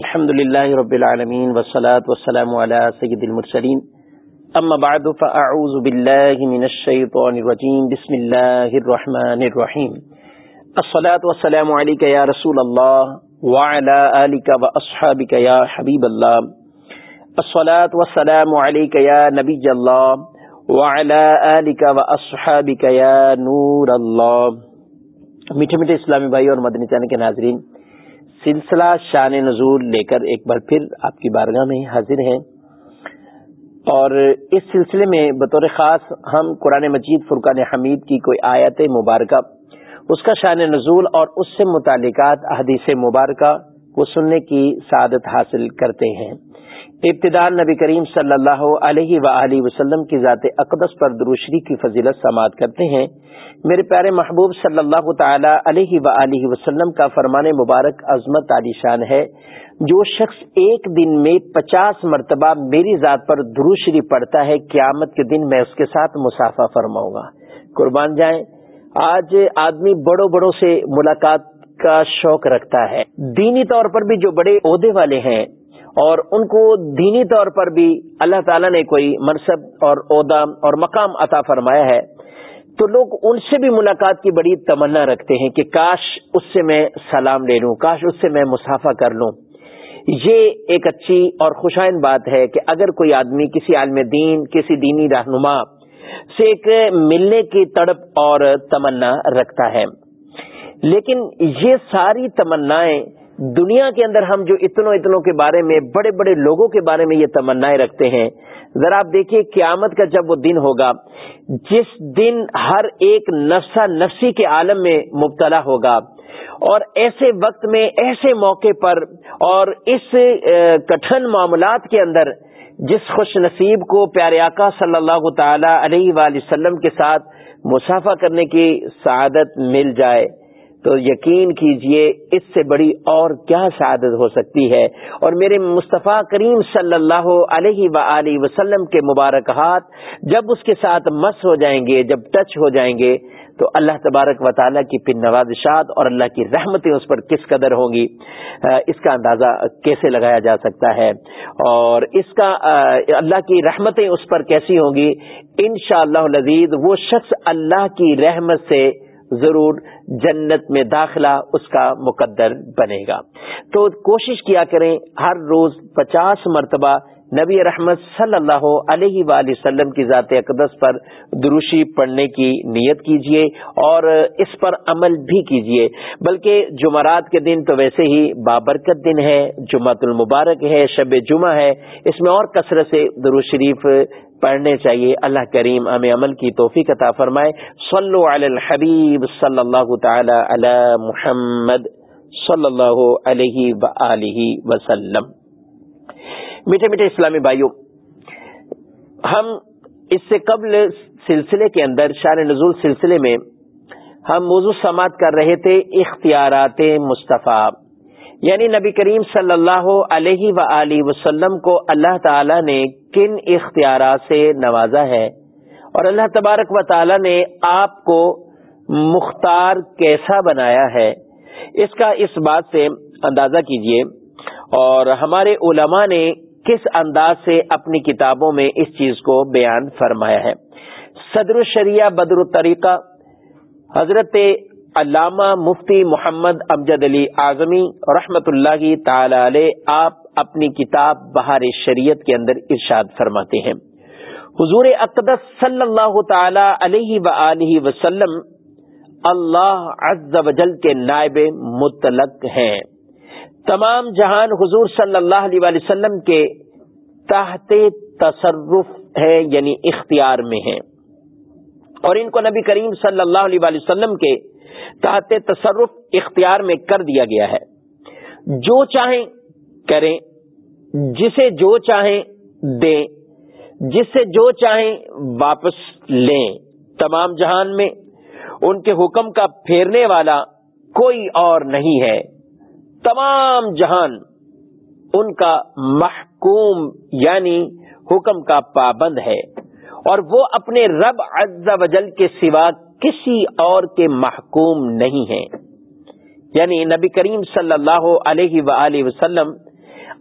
الحمد لله رب العالمين والصلاة والسلام على سيد المرسلين. أما بعد، فأعوذ بالله من الشيطان الرجيم. بسم الله الرحمن الرحيم. الصلاة والسلام عليك يا رسول الله وعلى آلك وأصحابك يا حبيب الله. الصلاة والسلام عليك يا نبي الله وعلى آلك وأصحابك يا نور الله. میٹھے میٹھے اسلامی بھائی اور مدنی چانے کے ناظرین سلسلہ شان نزول لے کر ایک بار پھر آپ کی بارگاہ میں حاضر ہیں۔ اور اس سلسلے میں بطور خاص ہم قرآن مجید فرقان حمید کی کوئی آیت مبارکہ، اس کا شان نزول اور اس سے متعلقات احادیث مبارکہ کو سننے کی سعادت حاصل کرتے ہیں۔ ابتدا نبی کریم صلی اللہ علیہ و وسلم کی ذات اقدس پر دروشری کی فضیلت سماعت کرتے ہیں۔ میرے پیارے محبوب صلی اللہ تعالی علیہ و وسلم کا فرمان مبارک عظمت علی شان ہے۔ جو شخص ایک دن میں پچاس مرتبہ میری ذات پر دروشری پڑتا ہے، قیامت کے دن میں اس کے ساتھ مسافہ فرماؤں گا۔ قربان جائیں۔ آج آدمی بڑوں بڑوں سے ملاقات کا شوق رکھتا ہے۔ دینی طور پر بھی جو بڑے عہدے والے ہیں اور ان کو دینی طور پر بھی اللہ تعالیٰ نے کوئی منصب اور عہدہ اور مقام عطا فرمایا ہے۔ تو لوگ ان سے بھی ملاقات کی بڑی تمنا رکھتے ہیں کہ کاش اس سے میں سلام لے لوں، کاش اس سے میں مسافہ کر لوں۔ یہ ایک اچھی اور خوشائن بات ہے کہ اگر کوئی آدمی کسی عالم دین، کسی دینی رہنما سے ایک ملنے کی تڑپ اور تمنا رکھتا ہے۔ لیکن یہ ساری تمنائیں دنیا کے اندر ہم جو اتنوں اتنوں کے بارے میں، بڑے بڑے لوگوں کے بارے میں یہ تمنا رکھتے ہیں۔ ذرا آپ دیکھیے قیامت کا جب وہ دن ہوگا، جس دن ہر ایک نفسا نفسی کے عالم میں مبتلا ہوگا۔ اور ایسے وقت میں، ایسے موقع پر اور اس کٹھن معاملات کے اندر، جس خوش نصیب کو پیارے آقا صلی اللہ تعالی علیہ وآلہ وسلم کے ساتھ مسافہ کرنے کی سعادت مل جائے۔ تو یقین کیجیے اس سے بڑی اور کیا سعادت ہو سکتی ہے۔ اور میرے مصطفیٰ کریم صلی اللہ علیہ و وسلم کے مبارک ہاتھ جب اس کے ساتھ مس ہو جائیں گے، جب ٹچ ہو جائیں گے، تو اللہ تبارک و تعالیٰ کی پن نوازشات اور اللہ کی رحمتیں اس پر کس قدر ہوں گی اس کا اندازہ کیسے لگایا جا سکتا ہے۔ اور اس کا اللہ کی رحمتیں اس پر کیسی ہوں گی؟ ان شاء اللہ وہ شخص اللہ کی رحمت سے ضرور جنت میں داخلہ اس کا مقدر بنے گا۔ تو کوشش کیا کریں، ہر روز پچاس مرتبہ نبی رحمت صلی اللہ علیہ وآلہ وسلم کی ذات اقدس پر دروشی پڑھنے کی نیت کیجیے اور اس پر عمل بھی کیجیے بلکہ جمعرات کے دن تو ویسے ہی بابرکت دن ہے، جمعۃ المبارک ہے، شب جمعہ ہے۔ اس میں اور کثرت سے درو شریف پڑھنے چاہیے۔ اللہ کریم ہمیں عمل کی توفیق عطا فرمائے۔ صلو علی الحبیب صلی اللہ تعالی علی محمد صلی اللہ علیہ وآلہ وسلم۔ میٹھے میٹھے اسلامی بھائیوں، ہم اس سے قبل سلسلے کے اندر شار نزول سلسلے میں، ہم موضوع سماعت کر رہے تھے اختیارات مصطفیٰ۔ یعنی نبی کریم صلی اللہ علیہ و وسلم کو اللہ تعالی نے کن اختیارات سے نوازا ہے؟ اور اللہ تبارک و تعالی نے آپ کو مختار کیسا بنایا ہے؟ اس کا اس بات سے اندازہ کیجیے۔ اور ہمارے علماء نے کس انداز سے اپنی کتابوں میں اس چیز کو بیان فرمایا ہے؟ صدر الشریعہ بدر الطریقہ، حضرت علامہ مفتی محمد امجد علی اعظمی رحمت اللہ تعالی علیہ، آپ اپنی کتاب بہار شریعت کے اندر ارشاد فرماتے ہیں۔ حضور اقدس صلی اللہ تعالی علیہ و وسلم اللہ عز و جل کے نائب مطلق ہیں۔ تمام جہان حضور صلی اللہ علیہ وسلم کے تحت تصرف ہے یعنی اختیار میں ہے۔ اور ان کو نبی کریم صلی اللہ علیہ وسلم کے تحت تصرف اختیار میں کر دیا گیا ہے۔ جو چاہیں کریں، جسے جو چاہیں دیں جس سے جو چاہیں واپس لیں۔ تمام جہان میں ان کے حکم کا پھیرنے والا کوئی اور نہیں ہے۔ تمام جہان ان کا محکوم یعنی حکم کا پابند ہے اور وہ اپنے رب عز و جل کے سوا کسی اور کے محکوم نہیں ہے یعنی نبی کریم صلی اللہ علیہ و وسلم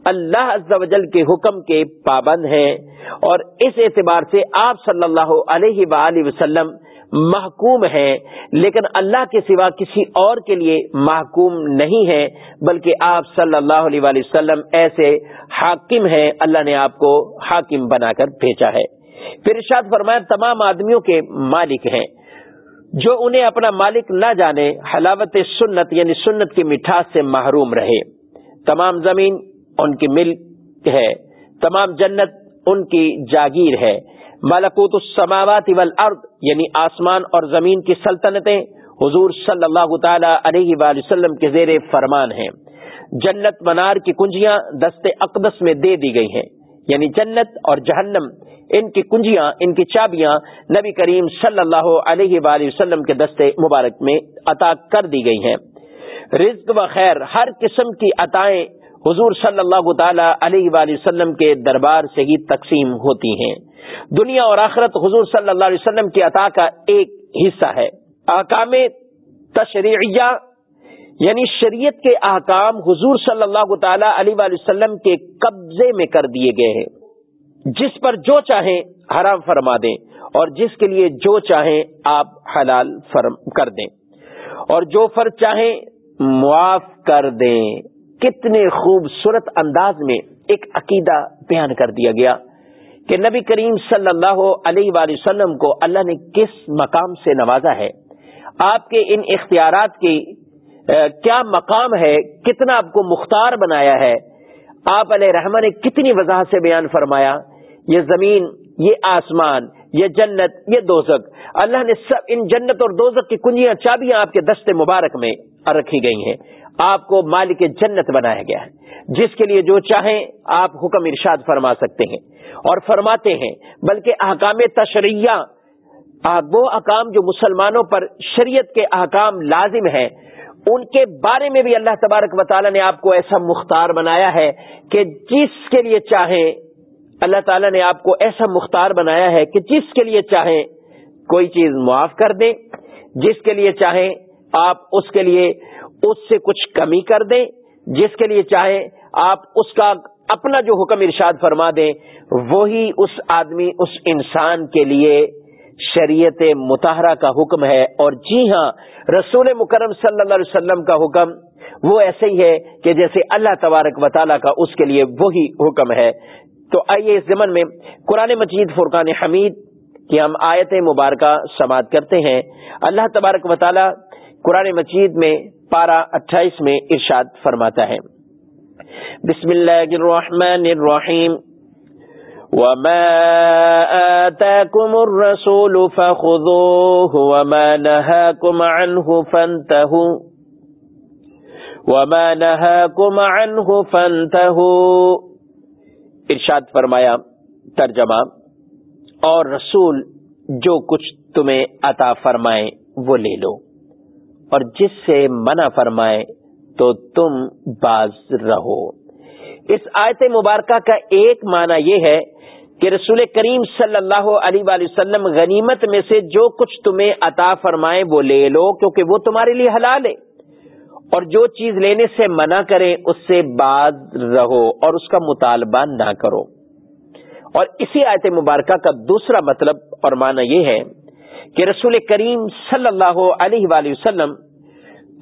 اللہ عز و جل کے حکم کے پابند ہیں اور اس اعتبار سے آپ صلی اللہ علیہ وآلہ وسلم محکوم ہے لیکن اللہ کے سوا کسی اور کے لیے محکوم نہیں ہے بلکہ آپ صلی اللہ علیہ وآلہ وسلم ایسے حاکم ہیں، اللہ نے آپ کو حاکم بنا کر بھیجا ہے۔ پھر ارشاد فرمایا، تمام آدمیوں کے مالک ہیں۔ جو انہیں اپنا مالک نہ جانے، حلاوت سنت یعنی سنت کی مٹھاس سے محروم رہے۔ تمام زمین ان کی ملک ہے۔ تمام جنت ان کی جاگیر ہے۔ ملکوت السماوات والارض یعنی آسمان اور زمین کی سلطنتیں حضور صلی اللہ تعالی علیہ وآلہ وسلم کے زیر فرمان ہیں۔ جنت منار کی کنجیاں دست اقدس میں دے دی گئی ہیں۔ یعنی جنت اور جہنم، ان کی کنجیاں، ان کی چابیاں نبی کریم صلی اللہ علیہ وآلہ وسلم کے دستے مبارک میں عطا کر دی گئی ہیں۔ رزق و خیر، ہر قسم کی عطائیں حضور صلی اللہ تعالی علیہ وآلہ وسلم کے دربار سے ہی تقسیم ہوتی ہیں۔ دنیا اور آخرت حضور صلی اللہ علیہ وسلم کی عطا کا ایک حصہ ہے۔ احکام تشریعیہ یعنی شریعت کے احکام حضور صلی اللہ تعالی علیہ وآلہ وسلم کے قبضے میں کر دیے گئے ہیں۔ جس پر جو چاہیں حرام فرما دیں اور جس کے لیے جو چاہیں آپ حلال فرم کر دیں اور جو فرض چاہیں معاف کر دیں۔ کتنے خوبصورت انداز میں ایک عقیدہ بیان کر دیا گیا کہ نبی کریم صلی اللہ علیہ وآلہ وسلم کو اللہ نے کس مقام سے نوازا ہے؟ آپ کے ان اختیارات کی کیا مقام ہے؟ کتنا آپ کو مختار بنایا ہے؟ آپ علیہ رحمٰ نے کتنی وضاحت سے بیان فرمایا؟ یہ زمین، یہ آسمان، یہ جنت، یہ دوزک اللہ نے سب، ان جنت اور دوزک کی کنجیاں چابیاں آپ کے دست مبارک میں رکھی گئی ہیں۔ آپ کو مالک جنت بنایا گیا ہے۔ جس کے لیے جو چاہیں آپ حکم ارشاد فرما سکتے ہیں اور فرماتے ہیں، بلکہ احکام تشریح وہ احکام جو مسلمانوں پر شریعت کے احکام لازم ہیں، ان کے بارے میں بھی اللہ تبارک و تعالیٰ نے آپ کو ایسا مختار بنایا ہے کہ جس کے لیے چاہیں، اللہ تعالیٰ نے آپ کو ایسا مختار بنایا ہے کہ جس کے لیے چاہیں کوئی چیز معاف کر دیں، جس کے لیے چاہیں آپ اس کے لیے اس سے کچھ کمی کر دیں، جس کے لیے چاہیں آپ اس کا اپنا جو حکم ارشاد فرما دیں، وہی اس آدمی، اس انسان کے لیے شریعت متحرہ کا حکم ہے۔ اور جی ہاں رسول مکرم صلی اللہ علیہ وسلم کا حکم وہ ایسے ہی ہے کہ جیسے اللہ تبارک و تعالیٰ کا اس کے لیے وہی حکم ہے۔ تو آئیے اس زمن میں قرآن مجید فرقان حمید کی ہم آیت مبارکہ سماعت کرتے ہیں۔ اللہ تبارک و تعالیٰ قرآن مجید میں پارہ اٹھائیس میں ارشاد فرماتا ہے۔ بسم اللہ الرحمن الرحیم۔ وما آتاكم الرسول فخذوه وما نهاكم عنه فانتهوا۔ وما نهاكم عنه فانتهوا۔ ارشاد فرمایا، ترجمہ، اور رسول جو کچھ تمہیں عطا فرمائے وہ لے لو۔ اور جس سے منع فرمائے تو تم باز رہو۔ اس آیت مبارکہ کا ایک معنی یہ ہے کہ رسول کریم صلی اللہ علیہ وآلہ وسلم غنیمت میں سے جو کچھ تمہیں عطا فرمائے وہ لے لو، کیونکہ وہ تمہارے لیے حلال ہے۔ اور جو چیز لینے سے منع کرے اس سے باز رہو اور اس کا مطالبہ نہ کرو۔ اور اسی آیت مبارکہ کا دوسرا مطلب اور معنی یہ ہے کہ رسول کریم صلی اللہ علیہ وآلہ وسلم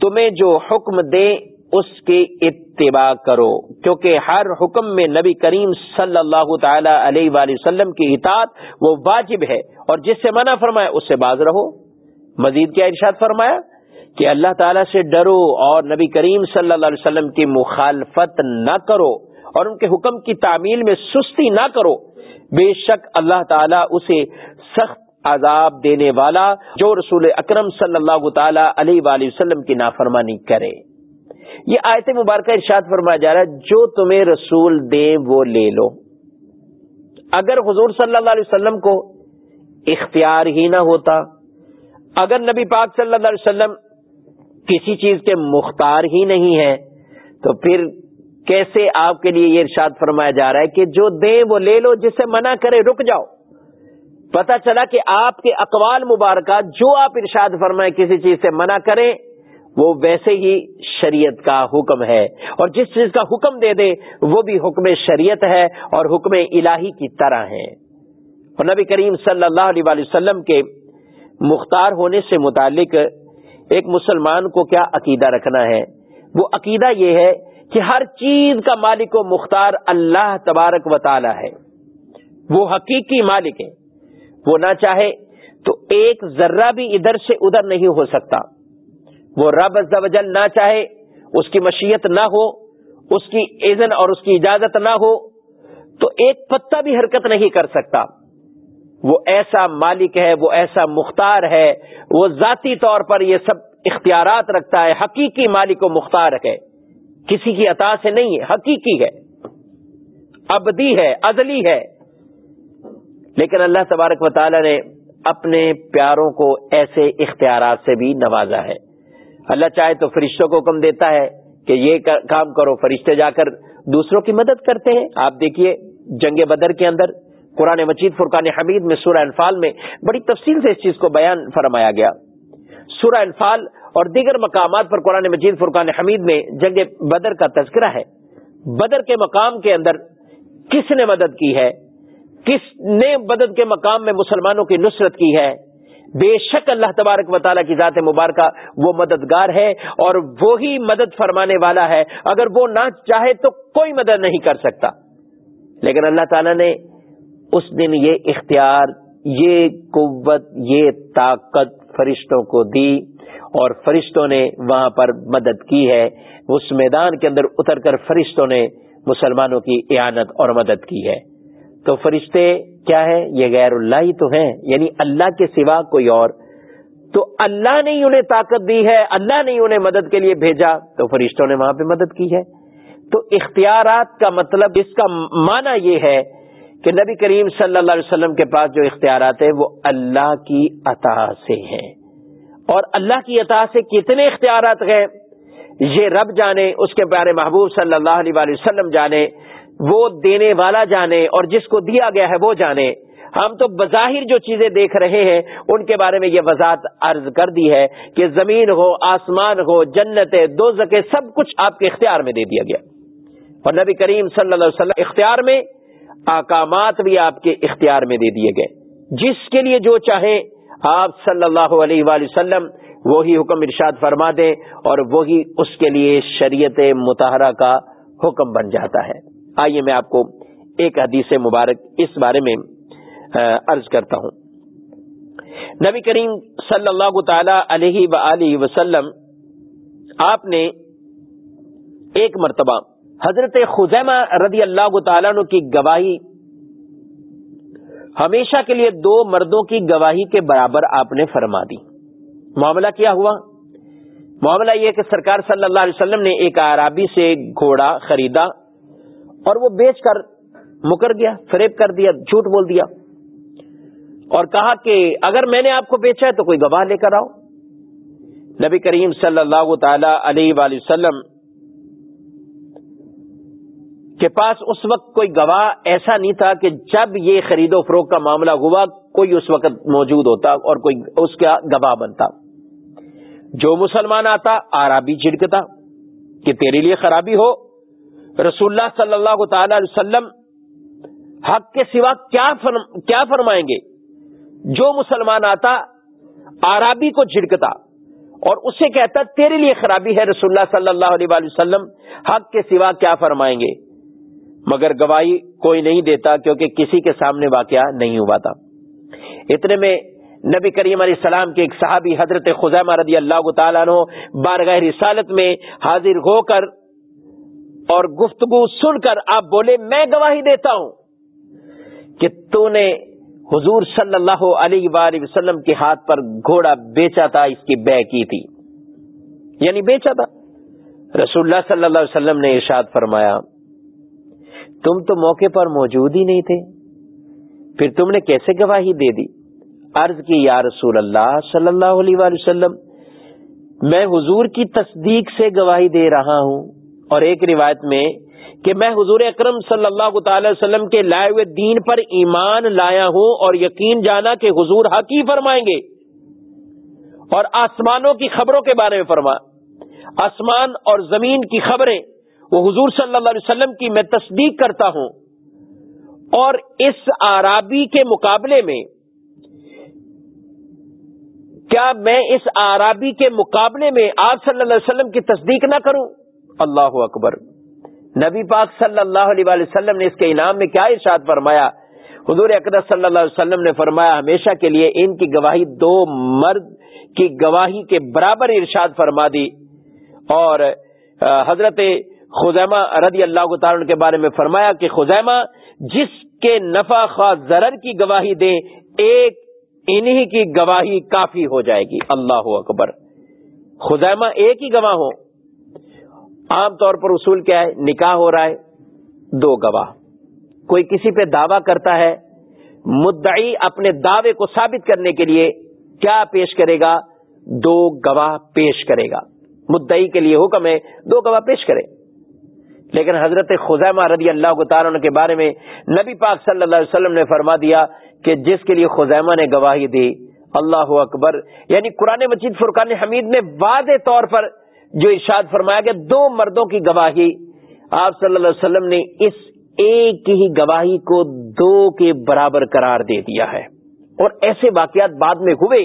تمہیں جو حکم دے اس کی اتباع کرو، کیونکہ ہر حکم میں نبی کریم صلی اللہ تعالی علیہ وآلہ وسلم کی اطاعت وہ واجب ہے، اور جس سے منع فرمایا اس سے باز رہو۔ مزید کیا ارشاد فرمایا؟ کہ اللہ تعالیٰ سے ڈرو اور نبی کریم صلی اللہ علیہ وسلم کی مخالفت نہ کرو، اور ان کے حکم کی تعمیل میں سستی نہ کرو۔ بے شک اللہ تعالیٰ اسے سخت عذاب دینے والا جو رسول اکرم صلی اللہ تعالی علیہ وآلہ وسلم کی نافرمانی کرے۔ یہ آیت مبارکہ ارشاد فرمایا جا رہا ہے، جو تمہیں رسول دے وہ لے لو۔ اگر حضور صلی اللہ علیہ وسلم کو اختیار ہی نہ ہوتا، اگر نبی پاک صلی اللہ علیہ وسلم کسی چیز کے مختار ہی نہیں ہے تو پھر کیسے آپ کے لیے یہ ارشاد فرمایا جا رہا ہے کہ جو دیں وہ لے لو، جس سے منع کرے رک جاؤ۔ پتا چلا کہ آپ کے اقوال مبارکہ جو آپ ارشاد فرمائے کسی چیز سے منع کریں، وہ ویسے ہی شریعت کا حکم ہے۔ اور جس چیز کا حکم دے دے وہ بھی حکم شریعت ہے اور حکم الہی کی طرح ہے اور نبی کریم صلی اللہ علیہ وسلم کے مختار ہونے سے متعلق ایک مسلمان کو کیا عقیدہ رکھنا ہے؟ وہ عقیدہ یہ ہے کہ ہر چیز کا مالک و مختار اللہ تبارک و تعالی ہے۔ وہ حقیقی مالک ہے وہ نہ چاہے تو ایک ذرہ بھی ادھر سے ادھر نہیں ہو سکتا۔ وہ رب جل نہ چاہے، اس کی مشیت نہ ہو، اس کی اذن اور اس کی اجازت نہ ہو، تو ایک پتا بھی حرکت نہیں کر سکتا۔ وہ ایسا مالک ہے، وہ ایسا مختار ہے، وہ ذاتی طور پر یہ سب اختیارات رکھتا ہے۔ حقیقی مالک و مختار ہے۔ کسی کی عطا سے نہیں ہے حقیقی ہے۔ ابدی ہے ازلی ہے۔ لیکن اللہ تبارک و تعالی نے اپنے پیاروں کو ایسے اختیارات سے بھی نوازا ہے۔ اللہ چاہے تو فرشتوں کو حکم دیتا ہے کہ یہ کام کرو، فرشتے جا کر دوسروں کی مدد کرتے ہیں۔ آپ دیکھیے جنگ بدر کے اندر قرآن مجید فرقان حمید میں سورہ انفال میں بڑی تفصیل سے اس چیز کو بیان فرمایا گیا۔ سورہ انفال اور دیگر مقامات پر قرآن مجید فرقان حمید میں جنگ بدر کا تذکرہ ہے۔ بدر کے مقام کے اندر کس نے مدد کی ہے؟ کس نے بدد کے مقام میں مسلمانوں کی نصرت کی ہے؟ بے شک اللہ تبارک و تعالیٰ کی ذات مبارکہ وہ مددگار ہے اور وہی مدد فرمانے والا ہے۔ اگر وہ نہ چاہے تو کوئی مدد نہیں کر سکتا۔ لیکن اللہ تعالیٰ نے اس دن یہ اختیار، یہ قوت، یہ طاقت فرشتوں کو دی اور فرشتوں نے وہاں پر مدد کی ہے۔ اس میدان کے اندر اتر کر فرشتوں نے مسلمانوں کی اعانت اور مدد کی ہے۔ تو فرشتے کیا ہے یہ غیر اللہ ہی تو ہیں۔ یعنی اللہ کے سوا کوئی اور۔ تو اللہ نے انہیں طاقت دی ہے۔ اللہ نے انہیں مدد کے لیے بھیجا۔ تو فرشتوں نے وہاں پہ مدد کی ہے۔ تو اختیارات کا مطلب اس کا معنی یہ ہے کہ نبی کریم صلی اللہ علیہ وسلم کے پاس جو اختیارات ہیں، وہ اللہ کی عطا سے ہیں۔ اور اللہ کی عطا سے کتنے اختیارات ہیں؟ یہ رب جانے، اس کے پیارے محبوب صلی اللہ علیہ وسلم جانے۔ وہ دینے والا جانے اور جس کو دیا گیا ہے وہ جانے۔ ہم تو بظاہر جو چیزیں دیکھ رہے ہیں، ان کے بارے میں یہ وضاحت عرض کر دی ہے کہ زمین ہو، آسمان ہو جنت دو زکے سب کچھ آپ کے اختیار میں دے دیا گیا۔ اور نبی کریم صلی اللہ علیہ وسلم اختیار میں احکامات بھی آپ کے اختیار میں دے دیے گئے۔ جس کے لیے جو چاہے آپ صلی اللہ علیہ وآلہ وسلم وہی حکم ارشاد فرما دیں اور وہی اس کے لیے شریعت متحرہ کا حکم بن جاتا ہے۔ آئیے میں آپ کو ایک حدیث مبارک اس بارے میں عرض کرتا ہوں۔ نبی کریم صلی اللہ تعالی علیہ و وسلم، آپ نے ایک مرتبہ حضرت خزیمہ رضی اللہ تعالیٰ کی گواہی، ہمیشہ کے لیے دو مردوں کی گواہی کے برابر آپ نے فرما دی۔ معاملہ کیا ہوا؟ معاملہ یہ کہ سرکار صلی اللہ علیہ وسلم نے ایک عرابی سے گھوڑا خریدا۔ اور وہ بیچ کر مکر گیا، فریب کر دیا، جھوٹ بول دیا۔ اور کہا کہ اگر میں نے آپ کو بیچا ہے تو کوئی گواہ لے کر آؤ۔ نبی کریم صلی اللہ تعالی علیہ وآلہ وسلم کے پاس اس وقت کوئی گواہ ایسا نہیں تھا کہ جب یہ خرید و فروغ کا معاملہ ہوا، کوئی اس وقت موجود ہوتا اور کوئی اس کا گواہ بنتا۔ جو مسلمان آتا آرابی جھڑکتا کہ تیرے لیے خرابی ہو رسول اللہ صلی اللہ تعالی علیہ وسلم حق کے سوا کیا فرم، کیا فرمائیں گے؟ جو مسلمان آتا آرابی کو جھڑکتا اور اسے کہتا، تیرے لیے خرابی ہے رسول اللہ صلی اللہ علیہ وسلم، حق کے سوا کیا فرمائیں گے؟ مگر گواہی کوئی نہیں دیتا کیونکہ کسی کے سامنے واقعہ نہیں ہوا تھا۔ اتنے میں نبی کریم علیہ السلام کے ایک صحابی حضرت خزیمہ رضی اللہ تعالیٰ عنہ بارگاہ رسالت میں حاضر ہو کر اور گفتگو سن کر آپ بولے، میں گواہی دیتا ہوں کہ تو نے حضور صلی اللہ علیہ وآلہ وسلم کے ہاتھ پر گھوڑا بیچا تھا، اس کی بے کی تھی۔ یعنی بیچا تھا۔ رسول اللہ صلی اللہ علیہ وسلم نے ارشاد فرمایا، تم تو موقع پر موجود ہی نہیں تھے۔ پھر تم نے کیسے گواہی دے دی؟ عرض کی، یا رسول اللہ صلی اللہ علیہ وآلہ وسلم، میں حضور کی تصدیق سے گواہی دے رہا ہوں۔ اور ایک روایت میں کہ میں حضور اکرم صلی اللہ تعالی وسلم کے لائے ہوئے دین پر ایمان لایا ہوں اور یقین جانا کہ حضور حق ہی فرمائیں گے۔ اور آسمانوں کی خبروں کے بارے میں فرما۔ آسمان اور زمین کی خبریں وہ حضور صلی اللہ علیہ وسلم کی میں تصدیق کرتا ہوں۔ اور اس آرابی کے مقابلے میں کیا میں اس آرابی کے مقابلے میں آپ صلی اللہ علیہ وسلم کی تصدیق نہ کروں؟ اللہ اکبر۔ نبی پاک صلی اللہ علیہ وسلم نے اس کے انعام میں کیا ارشاد فرمایا؟ حضور اقدس صلی اللہ علیہ وسلم نے فرمایا، ہمیشہ کے لیے ان کی گواہی دو مرد کی گواہی کے برابر ارشاد فرما دی۔ اور حضرت خزیمہ رضی اللہ تعالیٰ کے بارے میں فرمایا کہ خزیمہ جس کے نفع خواہ زرر کی گواہی دے ایک انہی کی گواہی کافی ہو جائے گی۔ اللہ اکبر۔ خزیمہ ایک ہی گواہ ہو عام طور پر اصول کیا ہے؟ نکاح ہو رہا ہے، دو گواہ۔ کوئی کسی پہ دعویٰ کرتا ہے، مدعی اپنے دعوے کو ثابت کرنے کے لیے کیا پیش کرے گا؟ دو گواہ پیش کرے گا۔ مدعی کے لیے حکم ہے، دو گواہ پیش کرے۔ لیکن حضرت خزیمہ رضی اللہ تعالیٰ کے بارے میں نبی پاک صلی اللہ علیہ وسلم نے فرما دیا کہ جس کے لیے خزیمہ نے گواہی دی، اللہ اکبر۔ یعنی قرآن مجید فرقان حمید نے واضح طور پر جو ارشاد فرمایا کہ دو مردوں کی گواہی، آپ صلی اللہ علیہ وسلم نے اس ایک ہی گواہی کو دو کے برابر قرار دے دیا ہے۔ اور ایسے واقعات بعد میں ہوئے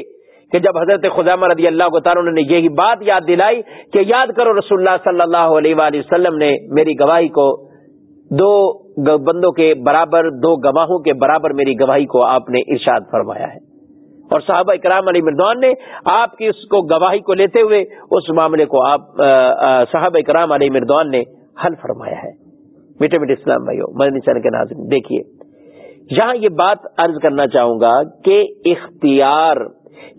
کہ جب حضرت خزامہ رضی اللہ تعالیٰ نے یہی بات یاد دلائی کہ یاد کرو رسول اللہ صلی اللہ علیہ وآلہ وسلم نے میری گواہی کو دو بندوں کے برابر، دو گواہوں کے برابر میری گواہی کو آپ نے ارشاد فرمایا ہے۔ اور صحابہ اکرام علی مردوان نے آپ کی اس کو گواہی کو لیتے ہوئے اس معاملے کو آپ صحابہ اکرام علی مردوان نے حل فرمایا ہے۔ میٹھے میٹھے اسلام بھائیو، مدنی چین کے ناظرین، دیکھیے۔ یہاں یہ بات عرض کرنا چاہوں گا کہ اختیار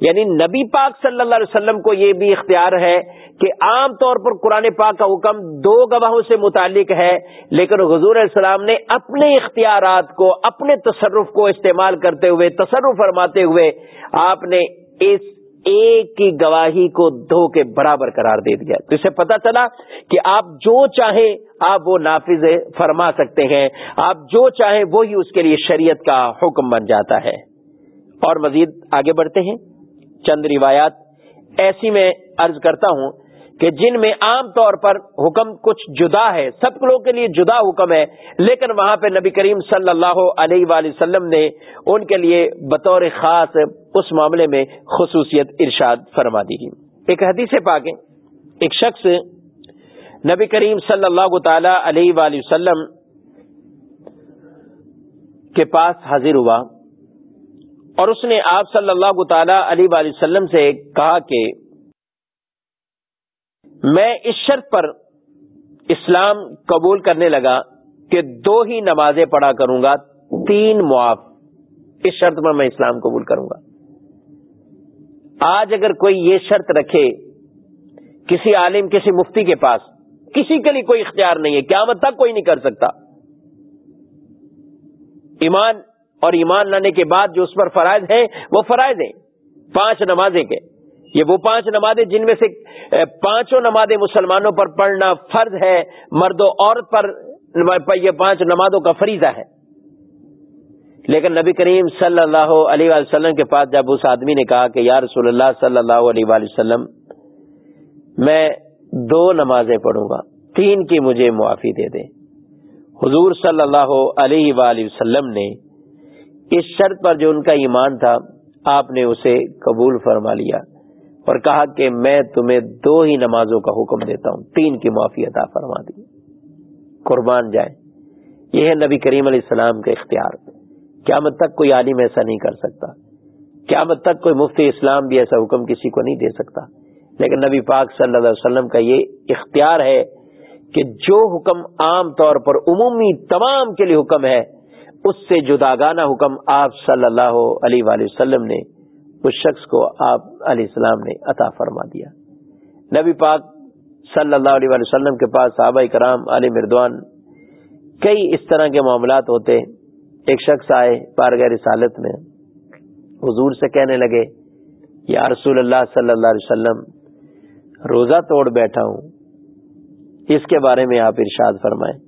یعنی نبی پاک صلی اللہ علیہ وسلم کو یہ بھی اختیار ہے کہ عام طور پر قرآن پاک کا حکم دو گواہوں سے متعلق ہے، لیکن حضور علیہ السلام نے اپنے اختیارات کو، اپنے تصرف کو استعمال کرتے ہوئے، تصرف فرماتے ہوئے آپ نے اس ایک کی گواہی کو دو کے برابر قرار دے دیا۔ تو اسے پتا چلا کہ آپ جو چاہیں آپ وہ نافذ فرما سکتے ہیں۔ آپ جو چاہیں وہی اس کے لیے شریعت کا حکم بن جاتا ہے۔ اور مزید آگے بڑھتے ہیں۔ چند روایات ایسی میں عرض کرتا ہوں کہ جن میں عام طور پر حکم کچھ جدا ہے، سب لوگوں کے لیے جدا حکم ہے، لیکن وہاں پہ نبی کریم صلی اللہ علیہ وآلہ وسلم نے ان کے لیے بطور خاص اس معاملے میں خصوصیت ارشاد فرما دی گئی ایک حدیث پاک ایک شخص نبی کریم صلی اللہ تعالی علیہ وآلہ وسلم کے پاس حاضر ہوا۔ اور اس نے آپ صلی اللہ تعالی علیہ وآلہ وسلم سے کہا کہ میں اس شرط پر اسلام قبول کرنے لگا کہ دو ہی نمازیں پڑھا کروں گا، تین معاف۔ اس شرط پر میں اسلام قبول کروں گا۔ آج اگر کوئی یہ شرط رکھے کسی عالم، کسی مفتی کے پاس، کسی کے لیے کوئی اختیار نہیں ہے، قیامت تک کوئی نہیں کر سکتا۔ ایمان اور ایمان لانے کے بعد جو اس پر فرائض ہیں، وہ فرائض ہیں۔ پانچ نمازیں کے۔ یہ وہ پانچ نمازیں جن میں سے پانچوں نمازیں مسلمانوں پر پڑھنا فرض ہے۔ مرد و عورت پر یہ پانچ نمازوں کا فریضہ ہے۔ لیکن نبی کریم صلی اللہ علیہ وسلم کے پاس جب اس آدمی نے کہا کہ یا رسول اللہ صلی اللہ علیہ وسلم، میں دو نمازیں پڑھوں گا، تین کی مجھے معافی دے دیں۔ حضور صلی اللہ علیہ وآلہ وسلم نے اس شرط پر جو ان کا ایمان تھا، آپ نے اسے قبول فرما لیا اور کہا کہ میں تمہیں دو ہی نمازوں کا حکم دیتا ہوں، تین کی معافی عطا فرما دی۔ قربان جائے یہ ہے نبی کریم علیہ السلام کا اختیار۔ قیامت تک کوئی عالم ایسا نہیں کر سکتا۔ قیامت تک کوئی مفتی اسلام بھی ایسا حکم کسی کو نہیں دے سکتا۔ لیکن نبی پاک صلی اللہ علیہ وسلم کا یہ اختیار ہے کہ جو حکم عام طور پر عمومی تمام کے لیے حکم ہے اس سے جداگانہ حکم آپ صلی اللہ علیہ وآلہ وسلم نے، اس شخص کو آپ علیہ السلام نے عطا فرما دیا۔ نبی پاک صلی اللہ علیہ وسلم کے پاس صحابہ کرام علی مردوان کئی اس طرح کے معاملات ہوتے۔ ایک شخص آئے پارگہ رسالت میں، حضور سے کہنے لگے، یا رسول اللہ صلی اللہ علیہ وسلم، روزہ توڑ بیٹھا ہوں، اس کے بارے میں آپ ارشاد فرمائیں۔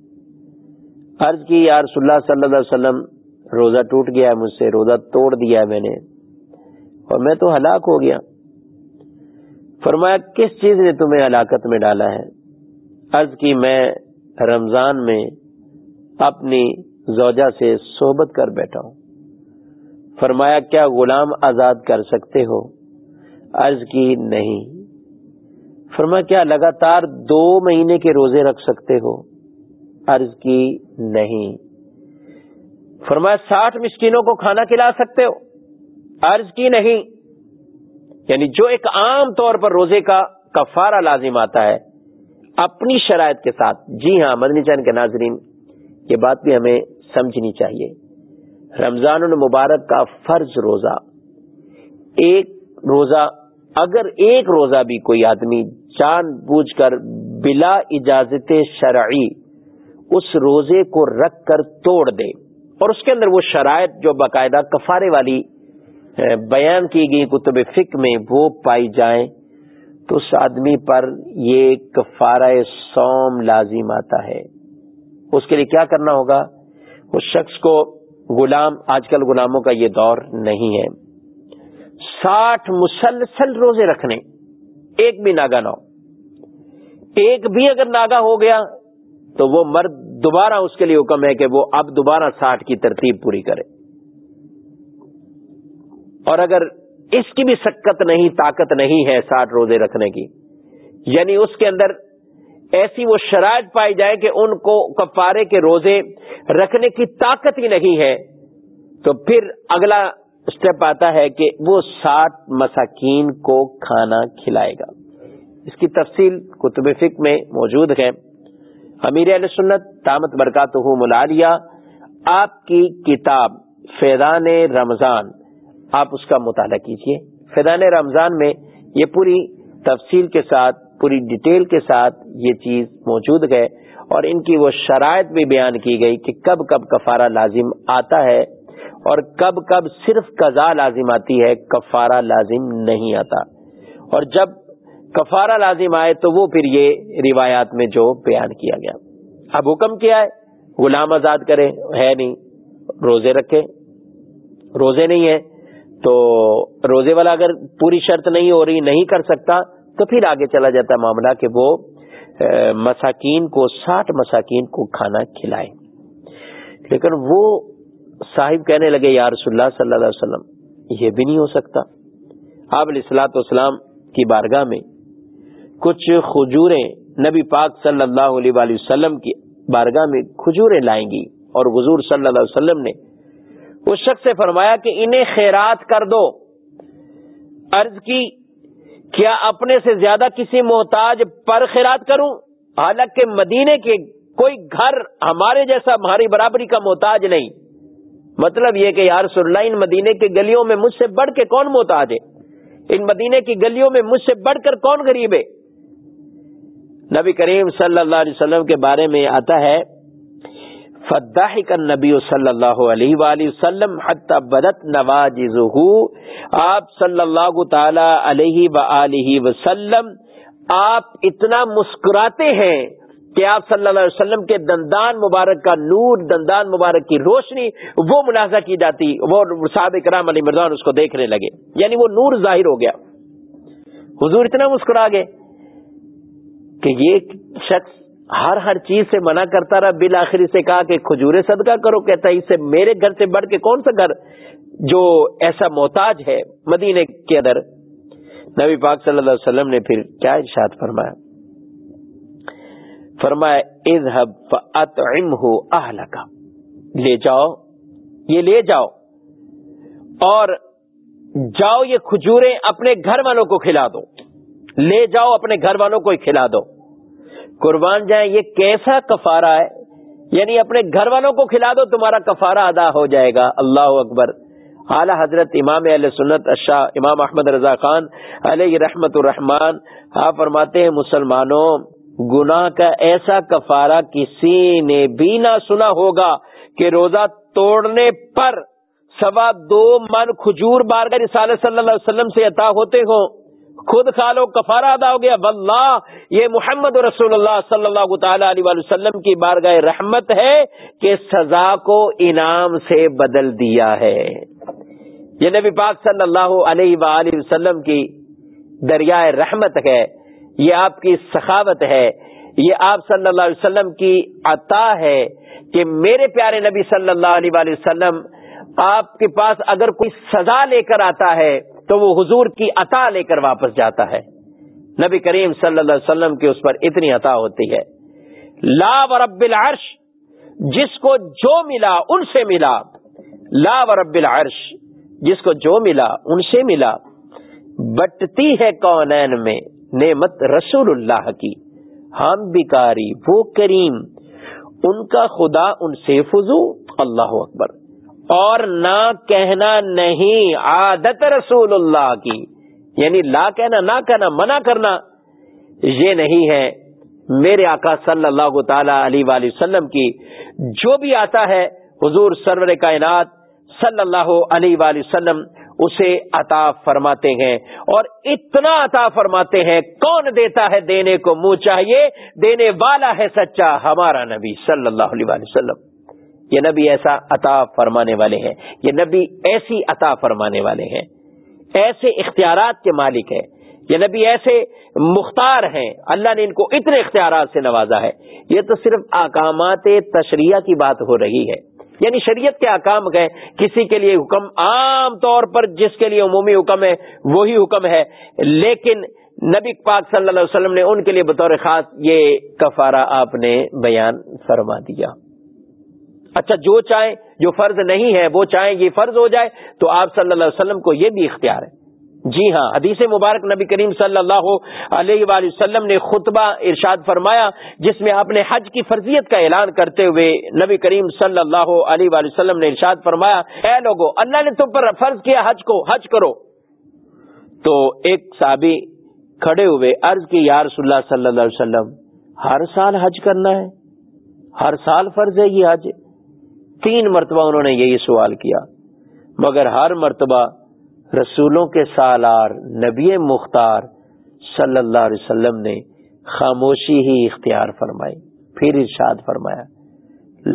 عرض کی، یا رسول اللہ صلی اللہ علیہ وسلم، روزہ ٹوٹ گیا ہے مجھ سے، روزہ توڑ دیا ہے میں نے، اور میں تو ہلاک ہو گیا۔ فرمایا، کس چیز نے تمہیں ہلاکت میں ڈالا ہے؟ عرض کی، میں رمضان میں اپنی زوجہ سے صحبت کر بیٹھا ہوں۔ فرمایا، کیا غلام آزاد کر سکتے ہو؟ عرض کی، نہیں۔ فرمایا، کیا لگاتار دو مہینے کے روزے رکھ سکتے ہو؟ عرض کی نہیں۔ فرمایا، ساٹھ مسکینوں کو کھانا کھلا سکتے ہو؟ عرض کی نہیں۔ یعنی جو ایک عام طور پر روزے کا کفارہ لازم آتا ہے، اپنی شرائط کے ساتھ۔ جی ہاں مدنی چین کے ناظرین، یہ بات بھی ہمیں سمجھنی چاہیے۔ رمضان المبارک کا فرض روزہ۔ ایک روزہ، اگر ایک روزہ بھی کوئی آدمی جان بوجھ کر بلا اجازت شرعی اس روزے کو رکھ کر توڑ دے۔ اور اس کے اندر وہ شرائط جو باقاعدہ کفارے والی بیان کی گئی کتب فک میں، وہ پائی جائیں۔ تو اس آدمی پر یہ کفارہ سوم لازم آتا ہے۔ اس کے لیے کیا کرنا ہوگا؟ اس شخص کو غلام، آج کل غلاموں کا یہ دور نہیں ہے۔ ساٹھ مسلسل روزے رکھنے، ایک بھی ناگا نہ ہو۔ ایک بھی اگر ناگا ہو گیا تو وہ مرد دوبارہ اس کے لیے حکم ہے کہ وہ اب دوبارہ ساٹھ کی ترتیب پوری کرے۔ اور اگر اس کی بھی سکت نہیں، طاقت نہیں ہے ساٹھ روزے رکھنے کی یعنی اس کے اندر ایسی وہ شرائط پائی جائے کہ ان کو کفارے کے روزے رکھنے کی طاقت ہی نہیں ہے، تو پھر اگلا اسٹیپ آتا ہے کہ وہ سات مساکین کو کھانا کھلائے گا۔ اس کی تفصیل کتب فک میں موجود ہے۔ امیر علیہ سنت تامت برکات ملالیہ، آپ کی کتاب فیضان رمضان، آپ اس کا مطالعہ کیجیے۔ فیضان رمضان میں یہ پوری تفصیل کے ساتھ، پوری ڈیٹیل کے ساتھ یہ چیز موجود ہے اور ان کی وہ شرائط بھی بیان کی گئی کہ کب کب کفارہ لازم آتا ہے اور کب کب صرف قضا لازم آتی ہے، کفارہ لازم نہیں آتا۔ اور جب کفارہ لازم آئے تو وہ پھر یہ روایات میں جو بیان کیا گیا۔ اب حکم کیا ہے؟ غلام آزاد کرے، ہے نہیں، روزے رکھے۔ روزے نہیں ہے تو روزے والا اگر پوری شرط نہیں ہو رہی، نہیں کر سکتا، تو پھر آگے چلا جاتا ہے معاملہ کہ وہ مساکین کو، ساٹھ مساکین کو کھانا کھلائے۔ لیکن وہ صاحب کہنے لگے، یا رسول اللہ صلی اللہ علیہ وسلم، یہ بھی نہیں ہو سکتا۔ آپ علیہ السلاۃ والسلام کی بارگاہ میں کچھ کھجوریں نبی پاک صلی اللہ علیہ وآلہ وسلم کی بارگاہ میں کھجوریں لائیں گی۔ اور حضور صلی اللہ علیہ وسلم نے اس شخص سے فرمایا کہ انہیں خیرات کر دو۔ عرض کی، کیا اپنے سے زیادہ کسی محتاج پر خیرات کروں؟ حالانکہ مدینے کے کوئی گھر ہمارے جیسا ہماری برابری کا محتاج نہیں۔ مطلب یہ کہ یار اللہ، ان مدینے کی گلیوں میں مجھ سے بڑھ کے کون محتاج ہے؟ ان مدینے کی گلیوں میں مجھ سے بڑھ کر کون غریب ہے؟ نبی کریم صلی اللہ علیہ وسلم کے بارے میں آتا ہے فداح نبی صلی اللہ علیہ وآلہ وسلم حتی بدت نواز آپ صلی اللہ تعالی علیہ و وسلم، آپ اتنا مسکراتے ہیں کہ آپ صلی اللہ علیہ وسلم کے دندان مبارک کا نور، دندان مبارک کی روشنی، وہ ملازہ کی جاتی، وہ صاحب کرام علی مردان اس کو دیکھنے لگے۔ یعنی وہ نور ظاہر ہو گیا۔ حضور اتنا مسکرا گئے۔ کہ یہ شخص ہر ہر چیز سے منع کرتا رہا بالآخری سے کہا کہ کھجورے صدقہ کرو، کہتا ہے اس سے میرے گھر سے بڑھ کے کون سا گھر جو ایسا محتاج ہے مدینے کے اندر؟ نبی پاک صلی اللہ علیہ وسلم نے پھر کیا ارشاد فرمایا؟ فرمایا کا لے جاؤ، یہ لے جاؤ۔ اور جاؤ یہ کھجورے اپنے گھر والوں کو کھلا دو۔ لے جاؤ اپنے گھر والوں کو ہی کھلا دو۔ قربان جائیں، یہ کیسا کفارہ ہے؟ یعنی اپنے گھر والوں کو کھلا دو، تمہارا کفارہ ادا ہو جائے گا۔ اللہ اکبر۔ اعلی حضرت امام علیہ سنت اشاہ امام احمد رضا خان علیہ رحمت الرحمان آپ فرماتے ہیں، مسلمانوں، گناہ کا ایسا کفارہ کسی نے بھی نہ سنا ہوگا کہ روزہ توڑنے پر سوا دو من کھجور بار کر صلی اللہ علیہ وسلم سے عطا ہوتے ہوں۔ خود کھا لو کفارہ ادا ہو گیا، واللہ، یہ محمد رسول اللہ صلی اللہ تعالی علیہ وسلم کی بارگاہ رحمت ہے کہ سزا کو انعام سے بدل دیا ہے۔ یہ نبی پاک صلی اللہ علیہ وآلہ وسلم کی دریائے رحمت ہے، یہ آپ کی سخاوت ہے، یہ آپ صلی اللہ علیہ وسلم کی عطا ہے کہ میرے پیارے نبی صلی اللہ علیہ وآلہ وسلم آپ کے پاس اگر کوئی سزا لے کر آتا ہے تو وہ حضور کی عطا لے کر واپس جاتا ہے۔ نبی کریم صلی اللہ علیہ وسلم کی اس پر اتنی عطا ہوتی ہے۔ لا رب العرش، جس کو جو ملا ان سے ملا۔ لا رب العرش، جس کو جو ملا ان سے ملا۔ بٹتی ہے کونین میں نعمت رسول اللہ کی۔ ہم بیکاری، وہ کریم۔ ان کا خدا ان سے فضو۔ اللہ اکبر۔ اور نہ کہنا نہیں عادت رسول اللہ کی۔ یعنی لا کہنا، نہ کہنا، منع کرنا، یہ نہیں ہے۔ میرے آقا صلی اللہ تعالی علیہ وآلہ وسلم کی جو بھی آتا ہے، حضور سرور کائنات صلی اللہ علیہ وآلہ وسلم اسے عطا فرماتے ہیں۔ اور اتنا عطا فرماتے ہیں، کون دیتا ہے دینے کو منہ چاہیے؟ دینے والا ہے سچا ہمارا نبی صلی اللہ علیہ وآلہ وسلم۔ یہ نبی ایسا عطا فرمانے والے ہیں، یہ نبی ایسی عطا فرمانے والے ہیں، ایسے اختیارات کے مالک ہیں، یہ نبی ایسے مختار ہیں، اللہ نے ان کو اتنے اختیارات سے نوازا ہے۔ یہ تو صرف احکامات تشریح کی بات ہو رہی ہے۔ یعنی شریعت کے احکام گئے کسی کے لیے حکم عام طور پر جس کے لیے عمومی حکم ہے، وہی حکم ہے۔ لیکن نبی پاک صلی اللہ علیہ وسلم نے ان کے لیے بطور خاص یہ کفارہ آپ نے بیان فرما دیا۔ اچھا جو چاہیں، جو فرض نہیں ہے، وہ چاہیں یہ فرض ہو جائے، تو آپ صلی اللہ علیہ وسلم کو یہ بھی اختیار ہے۔ جی ہاں حدیث مبارک نبی کریم صلی اللہ علیہ وآلہ وسلم نے خطبہ ارشاد فرمایا، جس میں اپنے حج کی فرضیت کا اعلان کرتے ہوئے نبی کریم صلی اللہ علیہ وآلہ وسلم نے ارشاد فرمایا، اے لوگو، اللہ نے تم پر فرض کیا حج کو، حج کرو۔ تو ایک صحابی کھڑے ہوئے عرض کی، یا رسول اللہ صلی اللہ علیہ وسلم، ہر سال حج کرنا ہے، ہر سال فرض ہے یہ حج۔ تین مرتبہ انہوں نے یہی سوال کیا، مگر ہر مرتبہ رسولوں کے سالار نبی مختار صلی اللہ علیہ وسلم نے خاموشی ہی اختیار فرمائی، پھر ارشاد فرمایا،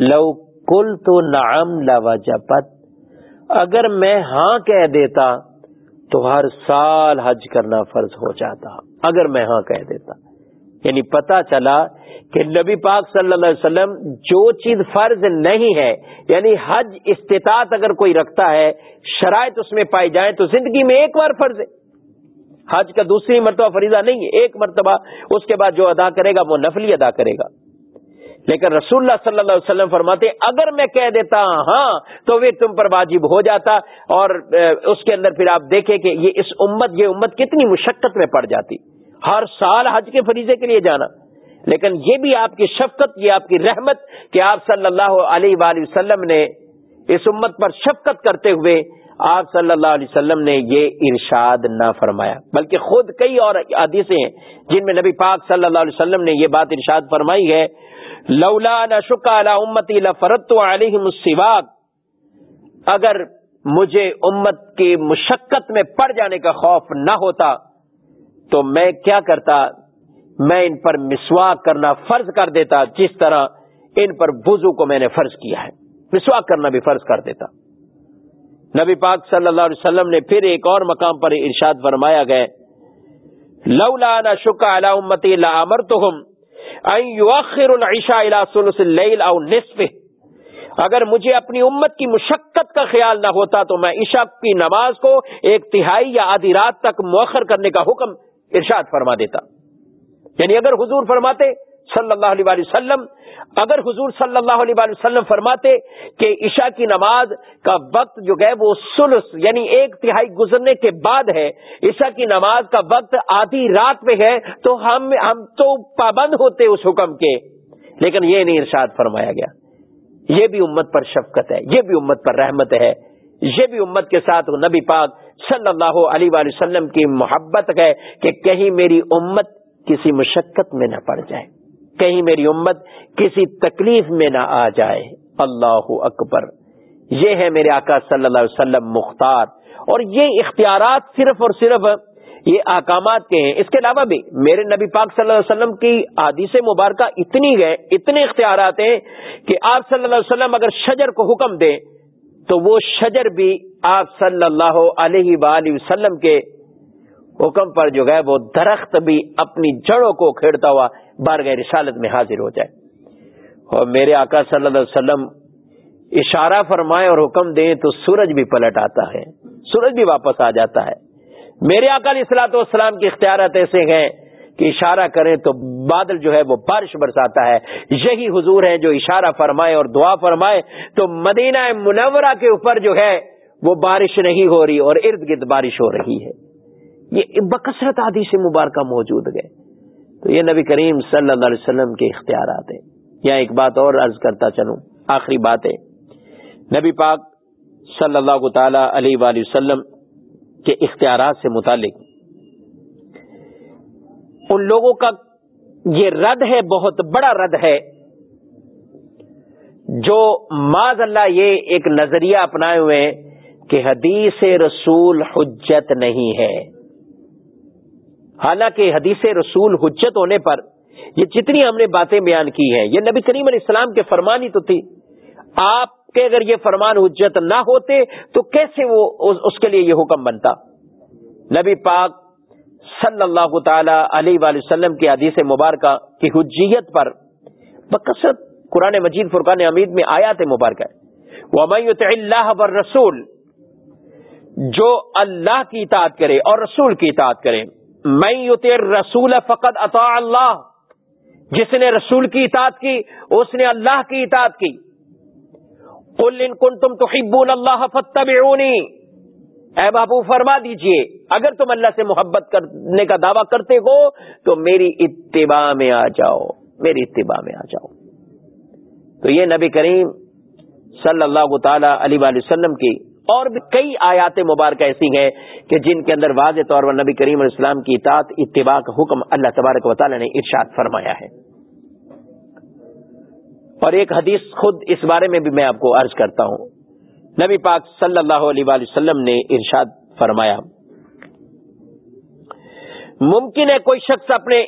لو کل تو نام لوجپت اگر میں ہاں کہہ دیتا تو ہر سال حج کرنا فرض ہو جاتا، اگر میں ہاں کہہ دیتا۔ یعنی پتا چلا کہ نبی پاک صلی اللہ علیہ وسلم جو چیز فرض نہیں ہے یعنی حج استطاعت اگر کوئی رکھتا ہے، شرائط اس میں پائی جائیں تو زندگی میں ایک بار فرض ہے۔ حج کا دوسری مرتبہ فریضہ نہیں ہے، ایک مرتبہ اس کے بعد جو ادا کرے گا وہ نفلی ادا کرے گا۔ لیکن رسول اللہ صلی اللہ علیہ وسلم فرماتے، اگر میں کہہ دیتا ہاں تو وہ تم پر واجب ہو جاتا۔ اور اس کے اندر پھر آپ دیکھیں کہ یہ اس امت، یہ امت کتنی مشقت میں پڑ جاتی۔ ہر سال حج کے فریضے کے لیے جانا۔ لیکن یہ بھی آپ کی شفقت، یہ آپ کی رحمت کہ آپ صلی اللہ علیہ وآلہ وسلم نے اس امت پر شفقت کرتے ہوئے آپ صلی اللہ علیہ وسلم نے یہ ارشاد نہ فرمایا۔ بلکہ خود کئی اور حدیثیں ہیں جن میں نبی پاک صلی اللہ علیہ وسلم نے یہ بات ارشاد فرمائی ہے، لولا نشکا امتی لفرت علیہ مسواک اگر مجھے امت کی مشقت میں پڑ جانے کا خوف نہ ہوتا تو میں کیا کرتا؟ میں ان پر مسواک کرنا فرض کر دیتا، جس طرح ان پر بزو کو میں نے فرض کیا ہے۔ مسواک کرنا بھی فرض کر دیتا۔ نبی پاک صلی اللہ علیہ وسلم نے پھر ایک اور مقام پر ارشاد فرمایا گئے لولا شکا امتی لا امر تو او نصف اگر مجھے اپنی امت کی مشقت کا خیال نہ ہوتا تو میں عشاء کی نماز کو ایک تہائی یا آدھی رات تک مؤخر کرنے کا حکم ارشاد فرما دیتا۔ یعنی اگر حضور فرماتے صلی اللہ علیہ وسلم، اگر حضور صلی اللہ علیہ وسلم فرماتے کہ عشاء کی نماز کا وقت جو ہے وہ سلس یعنی ایک تہائی گزرنے کے بعد ہے، عشاء کی نماز کا وقت آدھی رات میں ہے، تو ہم ہم تو پابند ہوتے اس حکم کے۔ لیکن یہ نہیں ارشاد فرمایا گیا۔ یہ بھی امت پر شفقت ہے، یہ بھی امت پر رحمت ہے۔ یہ بھی امت کے ساتھ نبی پاک صلی اللہ علیہ وسلم کی محبت ہے کہ کہیں میری امت کسی مشقت میں نہ پڑ جائے، کہیں میری امت کسی تکلیف میں نہ آ جائے۔ اللہ اکبر۔ یہ ہے میرے آقا صلی اللہ علیہ وسلم مختار۔ اور یہ اختیارات صرف اور صرف یہ احکامات کے ہیں۔ اس کے علاوہ بھی میرے نبی پاک صلی اللہ علیہ وسلم کی عادیث مبارکہ اتنی گئے، اتنے اختیارات ہیں کہ آپ صلی اللہ علیہ وسلم اگر شجر کو حکم دیں تو وہ شجر بھی آپ صلی اللہ علیہ وآلہ وسلم کے حکم پر جو ہے وہ درخت بھی اپنی جڑوں کو کھیڑتا ہوا بار رسالت میں حاضر ہو جائے۔ اور میرے آقا صلی اللہ علیہ وسلم اشارہ فرمائے اور حکم دیں تو سورج بھی پلٹ آتا ہے، سورج بھی واپس آ جاتا ہے۔ میرے آقا علیہ السلاط والسلام کے اختیارات ایسے ہیں کہ اشارہ کریں تو بادل جو ہے وہ بارش برساتا ہے۔ یہی حضور ہیں جو اشارہ فرمائے اور دعا فرمائے۔ تو مدینہ منورہ کے اوپر جو ہے وہ بارش نہیں ہو رہی اور ارد گرد بارش ہو رہی ہے۔ یہ بکثرت آدی سے مبارکہ موجود گئے تو یہ نبی کریم صلی اللہ علیہ وسلم کے اختیارات ہیں۔ یا ایک بات اور عرض کرتا چلوں۔ آخری بات ہے نبی پاک صلی اللہ تعالی علیہ وآلہ وسلم کے اختیارات سے متعلق ان لوگوں کا یہ رد ہے، بہت بڑا رد ہے، جو معذ اللہ یہ ایک نظریہ اپنائے ہوئے کہ حدیث رسول حجت نہیں ہے۔ حالانکہ حدیث رسول حجت ہونے پر یہ جتنی ہم نے باتیں بیان کی ہیں، یہ نبی کریم علیہ السلام کے فرمان ہی تو تھی۔ آپ کے اگر یہ فرمان حجت نہ ہوتے تو کیسے وہ اس کے لیے یہ حکم بنتا؟ نبی پاک صلی اللہ تعالی علیہ وآلہ وسلم کی حدیث مبارکہ کی حجیت پر بکثرت قرآن مجید فرقان امید میں آیات مبارکہ اللہ رسول جو اللہ کی اطاعت کرے اور رسول کی اطاعت کرے میں رسول فقط اطاع اللہ۔ جس نے رسول کی اطاعت کی، اس نے اللہ کی اطاعت کی۔ قل ان کنتم تحبون اللہ فتبعونی اے بابو، فرما دیجیے، اگر تم اللہ سے محبت کرنے کا دعویٰ کرتے ہو، تو میری اتباع میں آ جاؤ، میری اتباع میں آ جاؤ۔ تو یہ نبی کریم صلی اللہ تعالی علیہ وسلم کی اور بھی کئی آیات مبارکہ ایسی ہیں کہ جن کے اندر واضح طور پر نبی کریم علیہ السلام کی اطاعت، اتباع کا حکم اللہ تبارک و تعالی نے ارشاد فرمایا ہے۔ اور ایک حدیث خود اس بارے میں بھی میں آپ کو عرض کرتا ہوں۔ نبی پاک صلی اللہ علیہ وآلہ وسلم نے ارشاد فرمایا، ممکن ہے کوئی شخص اپنے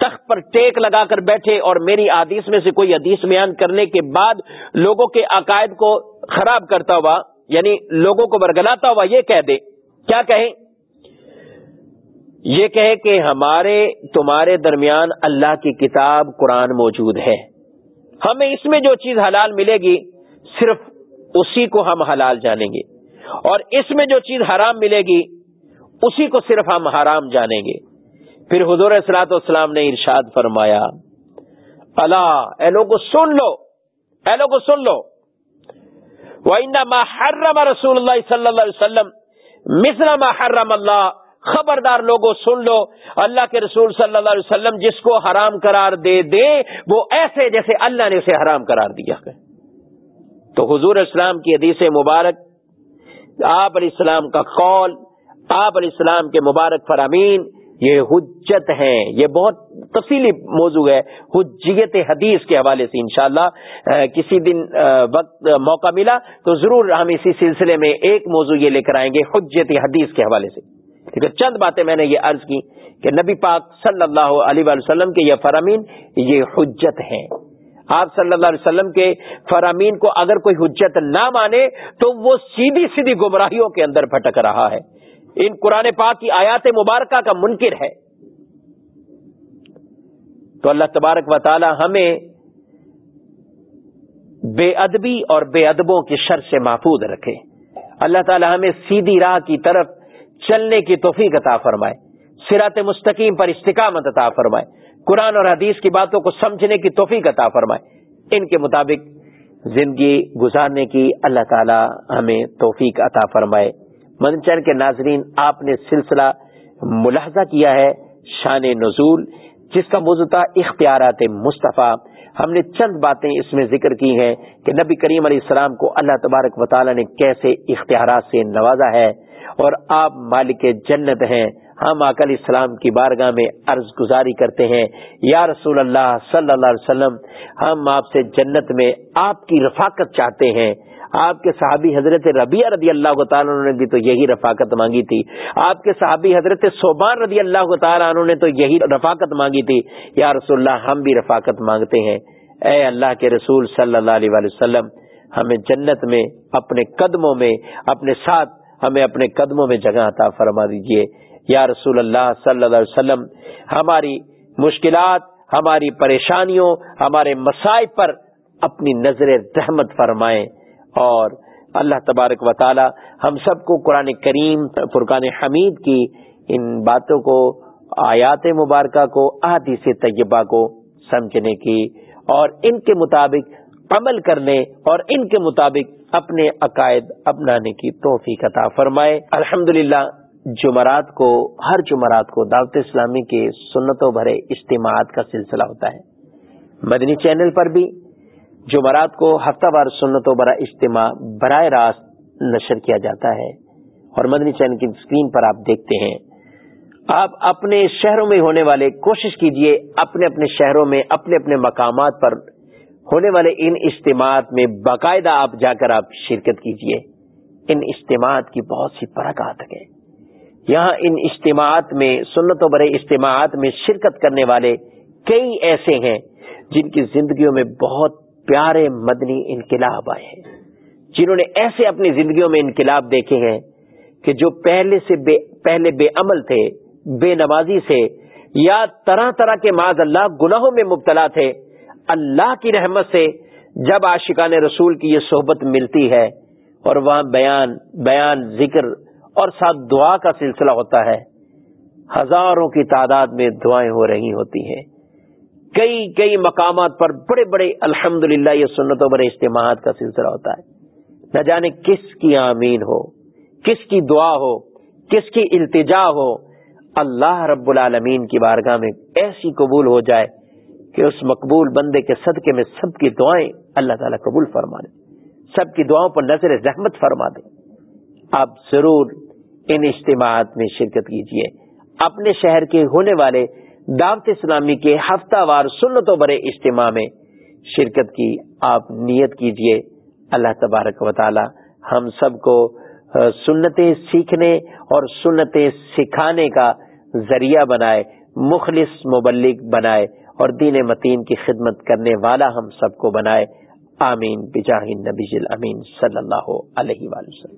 تخت پر ٹیک لگا کر بیٹھے اور میری حدیث میں سے کوئی حدیث بیان کرنے کے بعد لوگوں کے عقائد کو خراب کرتا ہوا یعنی لوگوں کو برگلاتا ہوا یہ کہہ دے۔ کیا کہیں؟ یہ کہے کہ ہمارے، تمہارے درمیان اللہ کی کتاب قرآن موجود ہے۔ ہمیں اس میں جو چیز حلال ملے گی، صرف اسی کو ہم حلال جانیں گے۔ اور اس میں جو چیز حرام ملے گی، اسی کو صرف ہم حرام جانیں گے۔ پھر حضور اصلاۃ والسلام نے ارشاد فرمایا اللہ اے لوگ سن لو، اے لوگ سن لو۔ حرم رسول اللہ صلی اللہ علیہ وسلم مسلم حرم اللہ۔ خبردار لوگوں سن لو۔ اللہ کے رسول صلی اللہ علیہ وسلم جس کو حرام قرار دے دے، وہ ایسے جیسے اللہ نے اسے حرام قرار دیا ہے۔ تو حضور اسلام کی حدیث مبارک، آپ علیہ السلام کا قول، آپ علیہ السلام کے مبارک فرامین، یہ حجت ہیں، یہ بہت تفصیلی موضوع ہے، حجیت حدیث کے حوالے سے انشاءاللہ کسی دن وقت موقع ملا تو ضرور ہم اسی سلسلے میں ایک موضوع یہ لے کر آئیں گے حجت حدیث کے حوالے سے۔ لیکن چند باتیں میں نے یہ عرض کی کہ نبی پاک صلی اللہ علیہ وسلم کے یہ فرامین، یہ حجت ہیں۔ آپ صلی اللہ علیہ وسلم کے فرامین کو اگر کوئی حجت نہ مانے تو وہ سیدھی سیدھی گمراہیوں کے اندر بھٹک رہا ہے۔ ان قرآن پاک کی آیات مبارکہ کا منکر ہے۔ تو اللہ تبارک و تعالی ہمیں بے ادبی اور بے ادبوں کی شر سے محفوظ رکھے۔ اللہ تعالی ہمیں سیدھی راہ کی طرف چلنے کی توفیق عطا فرمائے۔ سرات مستقیم پر استقامت عطا فرمائے۔ قرآن اور حدیث کی باتوں کو سمجھنے کی توفیق عطا فرمائے۔ ان کے مطابق زندگی گزارنے کی اللہ تعالی ہمیں توفیق عطا فرمائے۔ مدن کے ناظرین، آپ نے سلسلہ ملاحظہ کیا ہے شان نزول، جس کا موضوع تھا اختیارات مصطفیٰ۔ ہم نے چند باتیں اس میں ذکر کی ہیں کہ نبی کریم علیہ السلام کو اللہ تبارک و تعالی نے کیسے اختیارات سے نوازا ہے اور آپ مالک جنت ہیں۔ ہم اکل اسلام کی بارگاہ میں عرض گزاری کرتے ہیں، یا رسول اللہ صلی اللہ علیہ وسلم، ہم آپ سے جنت میں آپ کی رفاقت چاہتے ہیں۔ آپ کے صحابی حضرت ربیع رضی اللہ تعالیٰ عنہ نے بھی تو یہی رفاقت مانگی تھی۔ آپ کے صحابی حضرت صوبان رضی اللہ تعالیٰ عنہ نے تو یہی رفاقت مانگی تھی۔ یا رسول اللہ، ہم بھی رفاقت مانگتے ہیں۔ اے اللہ کے رسول صلی اللہ علیہ وسلم، ہمیں جنت میں اپنے قدموں میں، اپنے ساتھ ہمیں اپنے قدموں میں جگہ عطا فرما دیجیے۔ یا رسول اللہ صلی اللہ علیہ وسلم، ہماری مشکلات، ہماری پریشانیوں، ہمارے مسائب پر اپنی نظر رحمت فرمائیں۔ اور اللہ تبارک و تعالی ہم سب کو قرآن کریم، فرقان حمید کی ان باتوں کو، آیات مبارکہ کو، احادیث طیبہ کو سمجھنے کی اور ان کے مطابق عمل کرنے اور ان کے مطابق اپنے عقائد اپنانے کی توفیق عطا فرمائے۔ الحمد جمعرات کو، ہر جمعرات کو دعوت اسلامی کے سنتوں بھرے اجتماعات کا سلسلہ ہوتا ہے۔ مدنی چینل پر بھی جمعرات کو ہفتہ وار سنتوں بھرا اجتماع براہ راست نشر کیا جاتا ہے۔ اور مدنی چینل کی اسکرین پر آپ دیکھتے ہیں۔ آپ اپنے شہروں میں ہونے والے، کوشش کیجیے اپنے اپنے شہروں میں، اپنے اپنے مقامات پر ہونے والے ان اجتماعات میں باقاعدہ آپ جا کر آپ شرکت کیجیے۔ ان اجتماعات کی بہت سی برکات ہے یہاں ان اجتماعات میں سنتوں بڑے اجتماعات میں شرکت کرنے والے کئی ایسے ہیں جن کی زندگیوں میں بہت پیارے مدنی انقلاب آئے ہیں۔ جنہوں نے ایسے اپنی زندگیوں میں انقلاب دیکھے ہیں کہ جو پہلے سے بے، پہلے بے عمل تھے، بے نمازی سے، یا طرح طرح کے معذ اللہ گناہوں میں مبتلا تھے، اللہ کی رحمت سے جب عاشقان رسول کی یہ صحبت ملتی ہے اور وہاں بیان بیان، ذکر اور ساتھ دعا کا سلسلہ ہوتا ہے۔ ہزاروں کی تعداد میں دعائیں ہو رہی ہوتی ہیں۔ کئی کئی مقامات پر بڑے بڑے الحمد للہ یہ سنتوں بڑے اجتماعات کا سلسلہ ہوتا ہے۔ نہ جانے کس کی آمین ہو، کس کی دعا ہو، کس کی التجا ہو۔ اللہ رب العالمین کی بارگاہ میں ایسی قبول ہو جائے کہ اس مقبول بندے کے صدقے میں سب کی دعائیں اللہ تعالیٰ قبول فرما دیں سب کی دعاؤں پر نظر زحمت فرما دیں آپ ضرور ان اجتماعات میں شرکت کیجیے اپنے شہر کے ہونے والے دعوت اسلامی کے ہفتہ وار سنتوں برے اجتماع میں شرکت کی آپ نیت کیجیے اللہ تبارک و تعالی ہم سب کو سنتیں سیکھنے اور سنتیں سکھانے کا ذریعہ بنائے، مخلص مبلک بنائے اور دین متین کی خدمت کرنے والا ہم سب کو بنائے۔ آمین۔ بجاہ نبی امین صلی اللہ علیہ وسلم۔